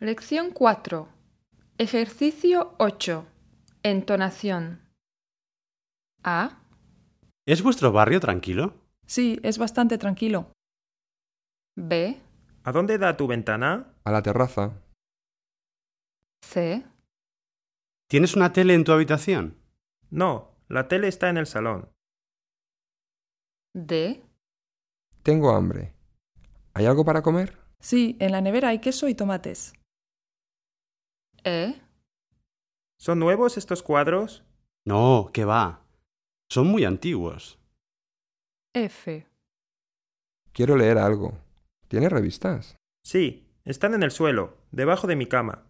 Lección 4. Ejercicio 8. Entonación. A, ¿Es vuestro barrio tranquilo? Sí, es bastante tranquilo. B, ¿A dónde da tu ventana? A la terraza. C, ¿Tienes una tele en tu habitación? No, la tele está en el salón. D, Tengo hambre. ¿Hay algo para comer? Sí, en la nevera hay queso y tomates. E, ¿Son nuevos estos cuadros? No, que va. Son muy antiguos. F. Quiero leer algo. ¿Tiene revistas? Sí, están en el suelo, debajo de mi cama.